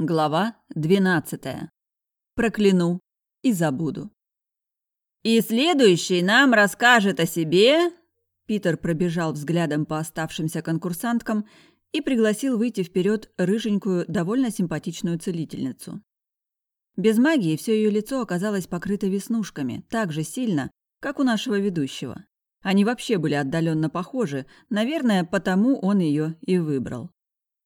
Глава двенадцатая. Прокляну и забуду. «И следующий нам расскажет о себе...» Питер пробежал взглядом по оставшимся конкурсанткам и пригласил выйти вперед рыженькую, довольно симпатичную целительницу. Без магии все ее лицо оказалось покрыто веснушками, так же сильно, как у нашего ведущего. Они вообще были отдаленно похожи, наверное, потому он ее и выбрал.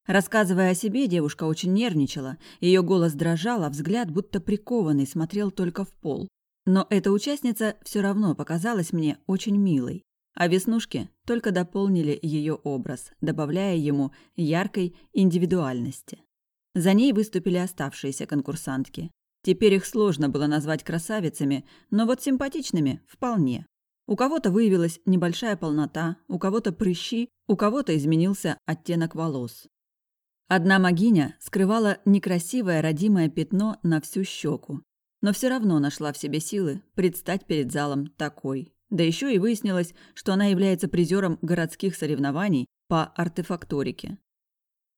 Рассказывая о себе, девушка очень нервничала, ее голос дрожал, а взгляд, будто прикованный, смотрел только в пол. Но эта участница все равно показалась мне очень милой, а веснушки только дополнили ее образ, добавляя ему яркой индивидуальности. За ней выступили оставшиеся конкурсантки. Теперь их сложно было назвать красавицами, но вот симпатичными – вполне. У кого-то выявилась небольшая полнота, у кого-то прыщи, у кого-то изменился оттенок волос. Одна могиня скрывала некрасивое родимое пятно на всю щеку, но все равно нашла в себе силы предстать перед залом такой. Да еще и выяснилось, что она является призером городских соревнований по артефакторике.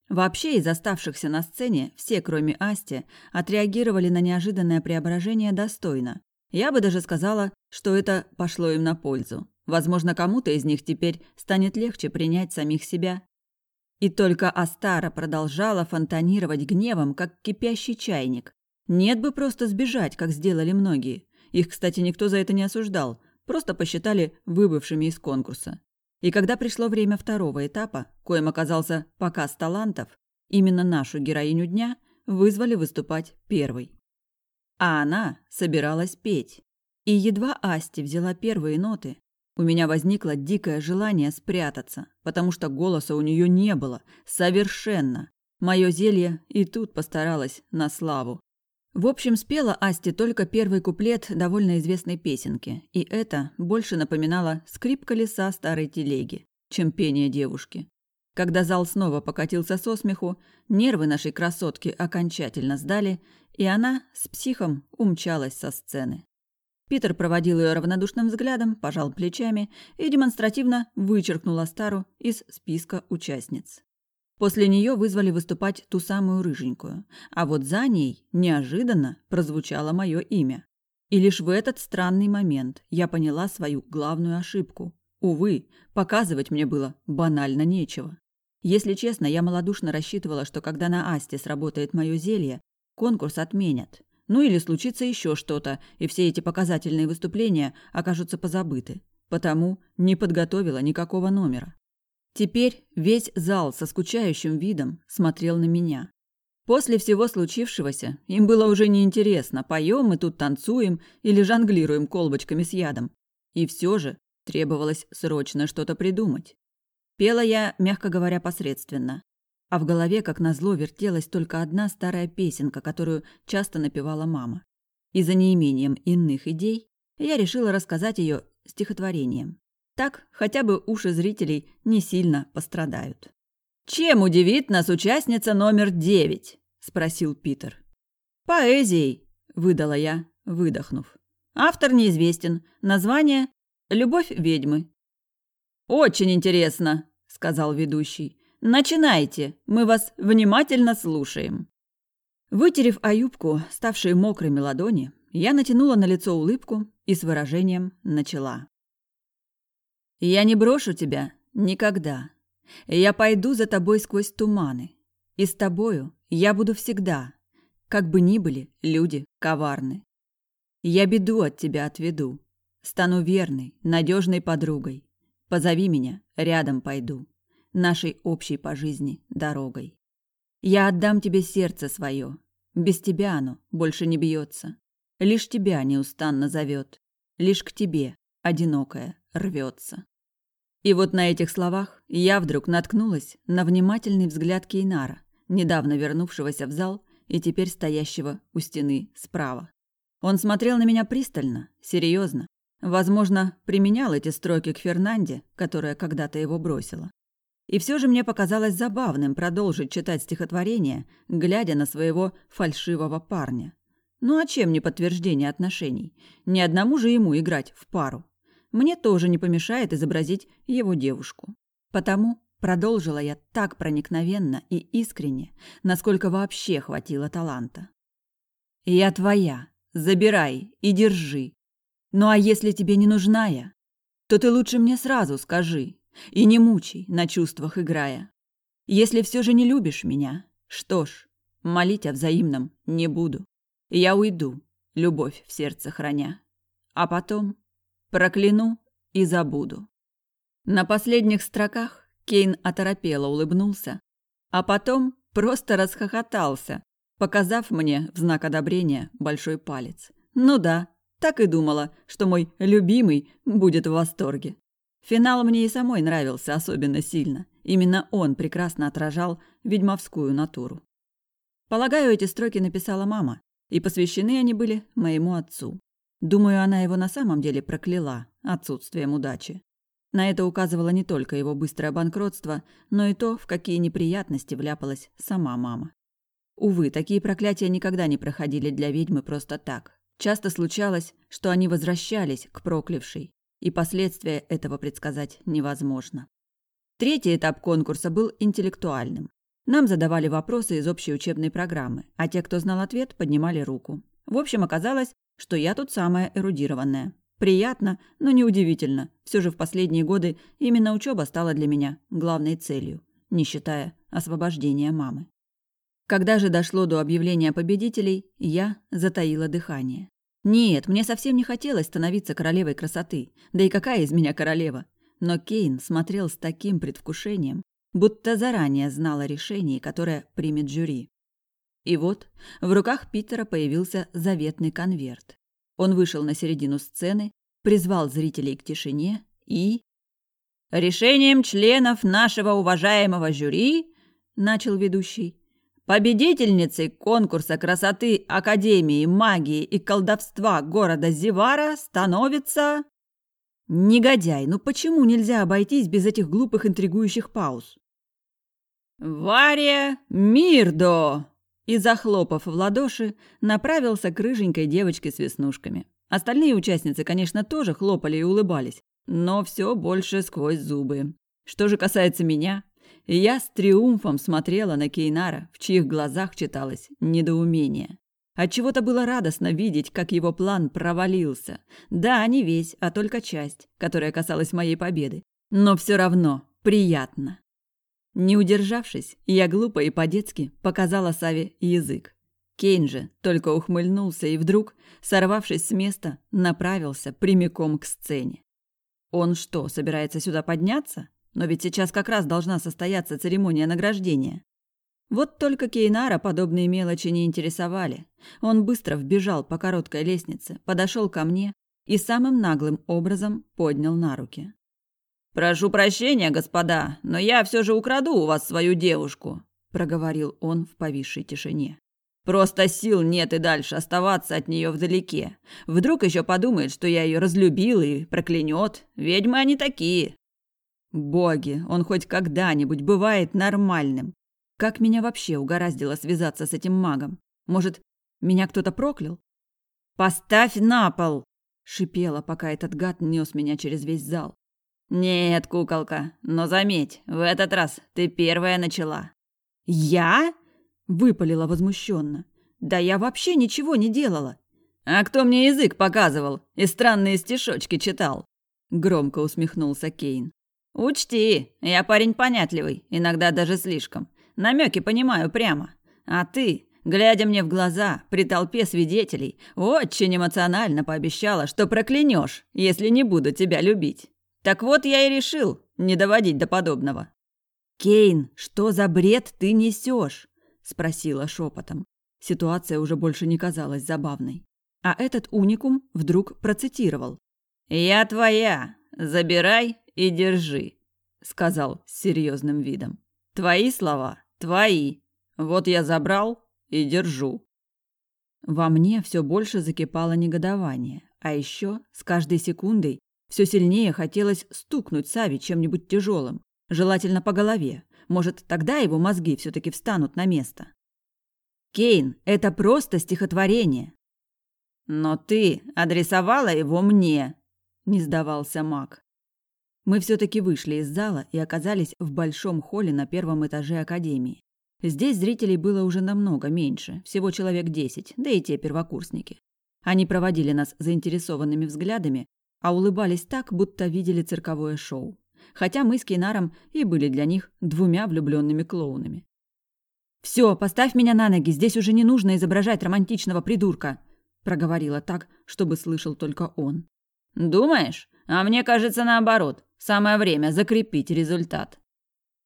Вообще из оставшихся на сцене все, кроме Асти, отреагировали на неожиданное преображение достойно. Я бы даже сказала, что это пошло им на пользу. Возможно, кому-то из них теперь станет легче принять самих себя и только Астара продолжала фонтанировать гневом, как кипящий чайник. Нет бы просто сбежать, как сделали многие. Их, кстати, никто за это не осуждал, просто посчитали выбывшими из конкурса. И когда пришло время второго этапа, коим оказался показ талантов, именно нашу героиню дня вызвали выступать первой. А она собиралась петь. И едва Асти взяла первые ноты, у меня возникло дикое желание спрятаться, потому что голоса у нее не было. Совершенно. Мое зелье и тут постаралась на славу. В общем, спела Асти только первый куплет довольно известной песенки, и это больше напоминало скрип колеса старой телеги, чем пение девушки. Когда зал снова покатился со смеху, нервы нашей красотки окончательно сдали, и она с психом умчалась со сцены. Питер проводил ее равнодушным взглядом, пожал плечами и демонстративно вычеркнул Астару из списка участниц. После нее вызвали выступать ту самую рыженькую, а вот за ней неожиданно прозвучало мое имя. И лишь в этот странный момент я поняла свою главную ошибку. Увы, показывать мне было банально нечего. Если честно, я малодушно рассчитывала, что когда на Асте сработает мое зелье, конкурс отменят. Ну или случится еще что-то, и все эти показательные выступления окажутся позабыты. Потому не подготовила никакого номера. Теперь весь зал со скучающим видом смотрел на меня. После всего случившегося им было уже неинтересно, поем мы тут танцуем или жонглируем колбочками с ядом. И все же требовалось срочно что-то придумать. Пела я, мягко говоря, посредственно а в голове, как назло, вертелась только одна старая песенка, которую часто напевала мама. И за неимением иных идей я решила рассказать ее стихотворением. Так хотя бы уши зрителей не сильно пострадают. «Чем удивит нас участница номер девять?» – спросил Питер. «Поэзией», – выдала я, выдохнув. «Автор неизвестен. Название – «Любовь ведьмы». «Очень интересно», – сказал ведущий. Начинайте, мы вас внимательно слушаем. Вытерев о юбку, ставшие мокрыми ладони, я натянула на лицо улыбку и с выражением начала. «Я не брошу тебя никогда. Я пойду за тобой сквозь туманы. И с тобою я буду всегда, как бы ни были люди коварны. Я беду от тебя отведу, стану верной, надежной подругой. Позови меня, рядом пойду нашей общей по жизни дорогой. Я отдам тебе сердце свое. Без тебя оно больше не бьется. Лишь тебя неустанно зовет. Лишь к тебе, одинокая, рвется. И вот на этих словах я вдруг наткнулась на внимательный взгляд Кейнара, недавно вернувшегося в зал и теперь стоящего у стены справа. Он смотрел на меня пристально, серьезно. Возможно, применял эти строки к Фернанде, которая когда-то его бросила. И все же мне показалось забавным продолжить читать стихотворение, глядя на своего фальшивого парня. Ну а чем не подтверждение отношений? Ни одному же ему играть в пару. Мне тоже не помешает изобразить его девушку. Потому Продолжила я так проникновенно и искренне, насколько вообще хватило таланта. «Я твоя. Забирай и держи. Ну а если тебе не нужна я, то ты лучше мне сразу скажи и не мучай, на чувствах играя. Если все же не любишь меня, что ж, молить о взаимном не буду. Я уйду, любовь в сердце храня. А потом прокляну и забуду. На последних строках Кейн оторопело улыбнулся, а потом просто расхохотался, показав мне в знак одобрения большой палец. Ну да, так и думала, что мой любимый будет в восторге. Финал мне и самой нравился особенно сильно. Именно он прекрасно отражал ведьмовскую натуру. Полагаю, эти строки написала мама, и посвящены они были моему отцу. Думаю, она его на самом деле прокляла отсутствием удачи. На это указывало не только его быстрое банкротство, но и то, в какие неприятности вляпалась сама мама. Увы, такие проклятия никогда не проходили для ведьмы просто так. Часто случалось, что они возвращались к проклявшей, и последствия этого предсказать невозможно. Третий этап конкурса был интеллектуальным. Нам задавали вопросы из общей учебной программы, а те, кто знал ответ, поднимали руку. В общем, оказалось, что я тут самая эрудированная. Приятно, но неудивительно. Все же в последние годы именно учеба стала для меня главной целью, не считая освобождения мамы. Когда же дошло до объявления победителей, я затаила дыхание. Нет, мне совсем не хотелось становиться королевой красоты. Да и какая из меня королева? Но Кейн смотрел с таким предвкушением, будто заранее знал о решении, которое примет жюри. И вот в руках Питера появился заветный конверт. Он вышел на середину сцены, призвал зрителей к тишине и... «Решением членов нашего уважаемого жюри», — начал ведущий, Победительницей конкурса красоты Академии магии и колдовства города Зивара становится... Негодяй, ну почему нельзя обойтись без этих глупых интригующих пауз? Варя Мирдо! И, захлопав в ладоши, направился к рыженькой девочке с веснушками. Остальные участницы, конечно, тоже хлопали и улыбались, но все больше сквозь зубы. Что же касается меня, я с триумфом смотрела на Кейнара, в чьих глазах читалось недоумение. Отчего-то было радостно видеть, как его план провалился. Да, не весь, а только часть, которая касалась моей победы. Но все равно приятно. Не удержавшись, я глупо и по-детски показала Саве язык. Кейн же только ухмыльнулся и вдруг, сорвавшись с места, направился прямиком к сцене. Он что, собирается сюда подняться? Но ведь сейчас как раз должна состояться церемония награждения. Вот только Кейнара подобные мелочи не интересовали. Он быстро вбежал по короткой лестнице, подошел ко мне и самым наглым образом поднял на руки. «Прошу прощения, господа, но я все же украду у вас свою девушку», проговорил он в повисшей тишине. «Просто сил нет и дальше оставаться от нее вдалеке. Вдруг еще подумает, что я ее разлюбил и проклянет. Ведьмы они такие, Боги, он хоть когда-нибудь бывает нормальным. Как меня вообще угораздило связаться с этим магом? Может, меня кто-то проклял? «Поставь на пол!» – шипела, пока этот гад нес меня через весь зал. «Нет, куколка, но заметь, в этот раз ты первая начала». «Я?» – выпалила возмущенно. «Да я вообще ничего не делала». «А кто мне язык показывал и странные стишочки читал?» – громко усмехнулся Кейн. «Учти, я парень понятливый, иногда даже слишком. Намеки понимаю прямо. А ты, глядя мне в глаза, при толпе свидетелей, очень эмоционально пообещала, что проклянешь, если не буду тебя любить. Так вот я и решил не доводить до подобного». «Кейн, что за бред ты несешь?» – спросила шепотом. Ситуация уже больше не казалась забавной. А этот уникум вдруг процитировал. «Я твоя. Забирай и держи», — сказал с серьезным видом. «Твои слова, твои. Вот я забрал и держу». Во мне все больше закипало негодование, а еще с каждой секундой все сильнее хотелось стукнуть Сави чем-нибудь тяжелым, желательно по голове. Может, тогда его мозги все-таки встанут на место. Кейн, это просто стихотворение. Но ты адресовала его мне, не сдавался Мак. Мы все-таки вышли из зала и оказались в большом холле на первом этаже академии. Здесь зрителей было уже намного меньше, всего человек десять, да и те первокурсники. Они проводили нас заинтересованными взглядами, а улыбались так, будто видели цирковое шоу. Хотя мы с Кейнаром и были для них двумя влюбленными клоунами. «Все, поставь меня на ноги, здесь уже не нужно изображать романтичного придурка», проговорила так, чтобы слышал только он. «Думаешь? А мне кажется, наоборот. Самое время закрепить результат.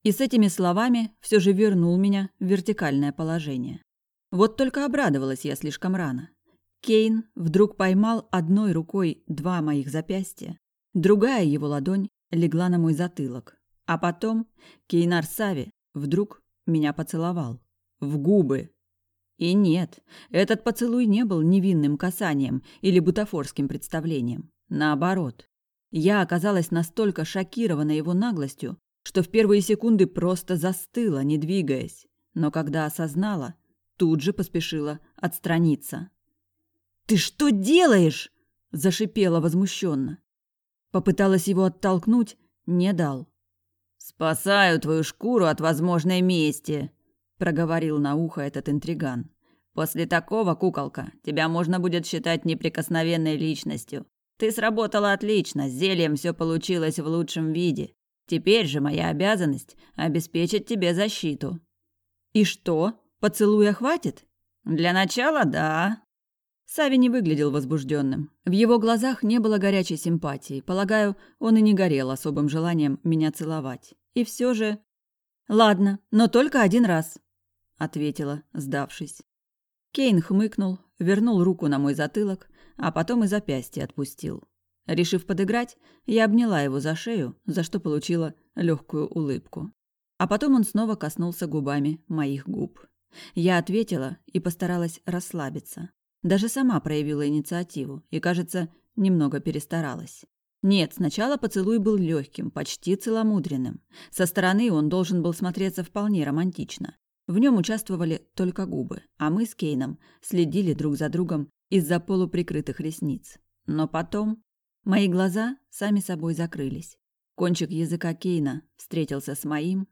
И с этими словами все же вернул меня в вертикальное положение. Вот только обрадовалась я слишком рано. Кейн вдруг поймал одной рукой два моих запястья, другая его ладонь легла на мой затылок, а потом Кейнар Сави вдруг меня поцеловал. В губы. И нет, этот поцелуй не был невинным касанием или бутафорским представлением. Наоборот, я оказалась настолько шокирована его наглостью, что в первые секунды просто застыла, не двигаясь. Но когда осознала, тут же поспешила отстраниться. «Ты что делаешь?» – зашипела возмущенно. Попыталась его оттолкнуть, не дал. «Спасаю твою шкуру от возможной мести», – проговорил на ухо этот интриган. «После такого, куколка, тебя можно будет считать неприкосновенной личностью. Ты сработала отлично, с зельем все получилось в лучшем виде. Теперь же моя обязанность обеспечить тебе защиту. И что? Поцелуя хватит? Для начала, да. Сави не выглядел возбужденным. В его глазах не было горячей симпатии. Полагаю, он и не горел особым желанием меня целовать. И все же... Ладно, но только один раз, ответила, сдавшись. Кейн хмыкнул, вернул руку на мой затылок, а потом и запястье отпустил. Решив подыграть, я обняла его за шею, за что получила легкую улыбку. А потом он снова коснулся губами моих губ. Я ответила и постаралась расслабиться. Даже сама проявила инициативу и, кажется, немного перестаралась. Нет, сначала поцелуй был легким, почти целомудренным. Со стороны он должен был смотреться вполне романтично. В нем участвовали только губы, а мы с Кейном следили друг за другом из-за полуприкрытых ресниц. Но потом мои глаза сами собой закрылись. Кончик языка Кейна встретился с моим,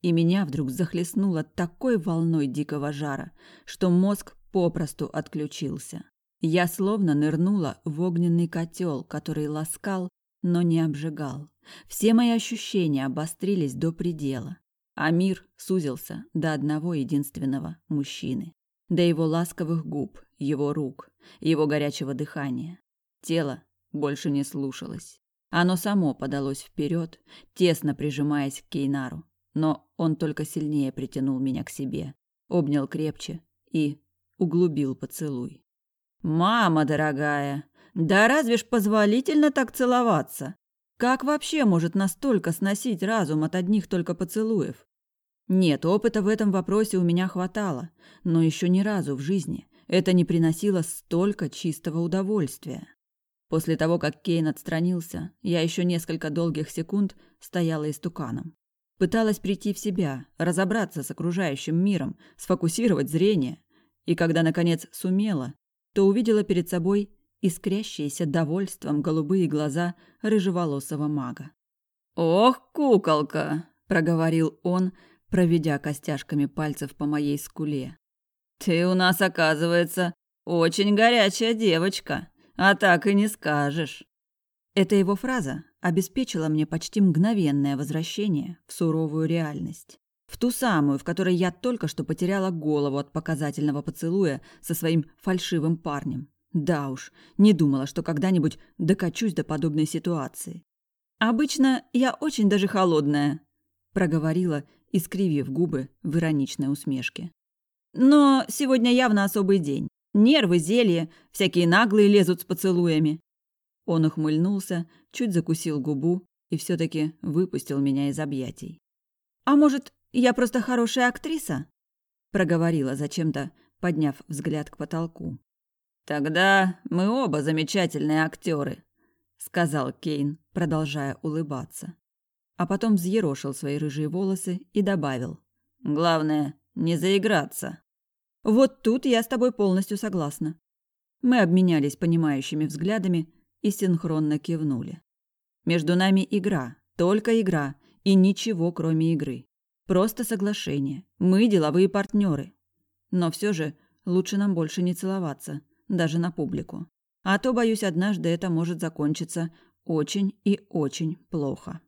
и меня вдруг захлестнуло такой волной дикого жара, что мозг попросту отключился. Я словно нырнула в огненный котел, который ласкал, но не обжигал. Все мои ощущения обострились до предела а мир сузился до одного единственного мужчины, до его ласковых губ, его рук, его горячего дыхания. Тело больше не слушалось. Оно само подалось вперед, тесно прижимаясь к Кейнару, но он только сильнее притянул меня к себе, обнял крепче и углубил поцелуй. «Мама дорогая, да разве ж позволительно так целоваться? Как вообще может настолько сносить разум от одних только поцелуев? Нет, опыта в этом вопросе у меня хватало, но еще ни разу в жизни это не приносило столько чистого удовольствия. После того, как Кейн отстранился, я еще несколько долгих секунд стояла истуканом. Пыталась прийти в себя, разобраться с окружающим миром, сфокусировать зрение. И когда, наконец, сумела, то увидела перед собой искрящиеся довольством голубые глаза рыжеволосого мага. «Ох, куколка!» – проговорил он, проведя костяшками пальцев по моей скуле. «Ты у нас, оказывается, очень горячая девочка, а так и не скажешь». Эта его фраза обеспечила мне почти мгновенное возвращение в суровую реальность. В ту самую, в которой я только что потеряла голову от показательного поцелуя со своим фальшивым парнем. Да уж, не думала, что когда-нибудь докачусь до подобной ситуации. «Обычно я очень даже холодная», – проговорила искривив губы в ироничной усмешке. «Но сегодня явно особый день. Нервы, зелье, всякие наглые лезут с поцелуями». Он ухмыльнулся, чуть закусил губу и все таки выпустил меня из объятий. «А может, я просто хорошая актриса?» проговорила зачем-то, подняв взгляд к потолку. «Тогда мы оба замечательные актеры», — сказал Кейн, продолжая улыбаться а потом взъерошил свои рыжие волосы и добавил. «Главное, не заиграться». «Вот тут я с тобой полностью согласна». Мы обменялись понимающими взглядами и синхронно кивнули. Между нами игра, Только игра и ничего, кроме игры. Просто соглашение. Мы деловые партнеры. Но все же лучше нам больше не целоваться, даже на публику. А то, боюсь, однажды это может закончиться очень и очень плохо.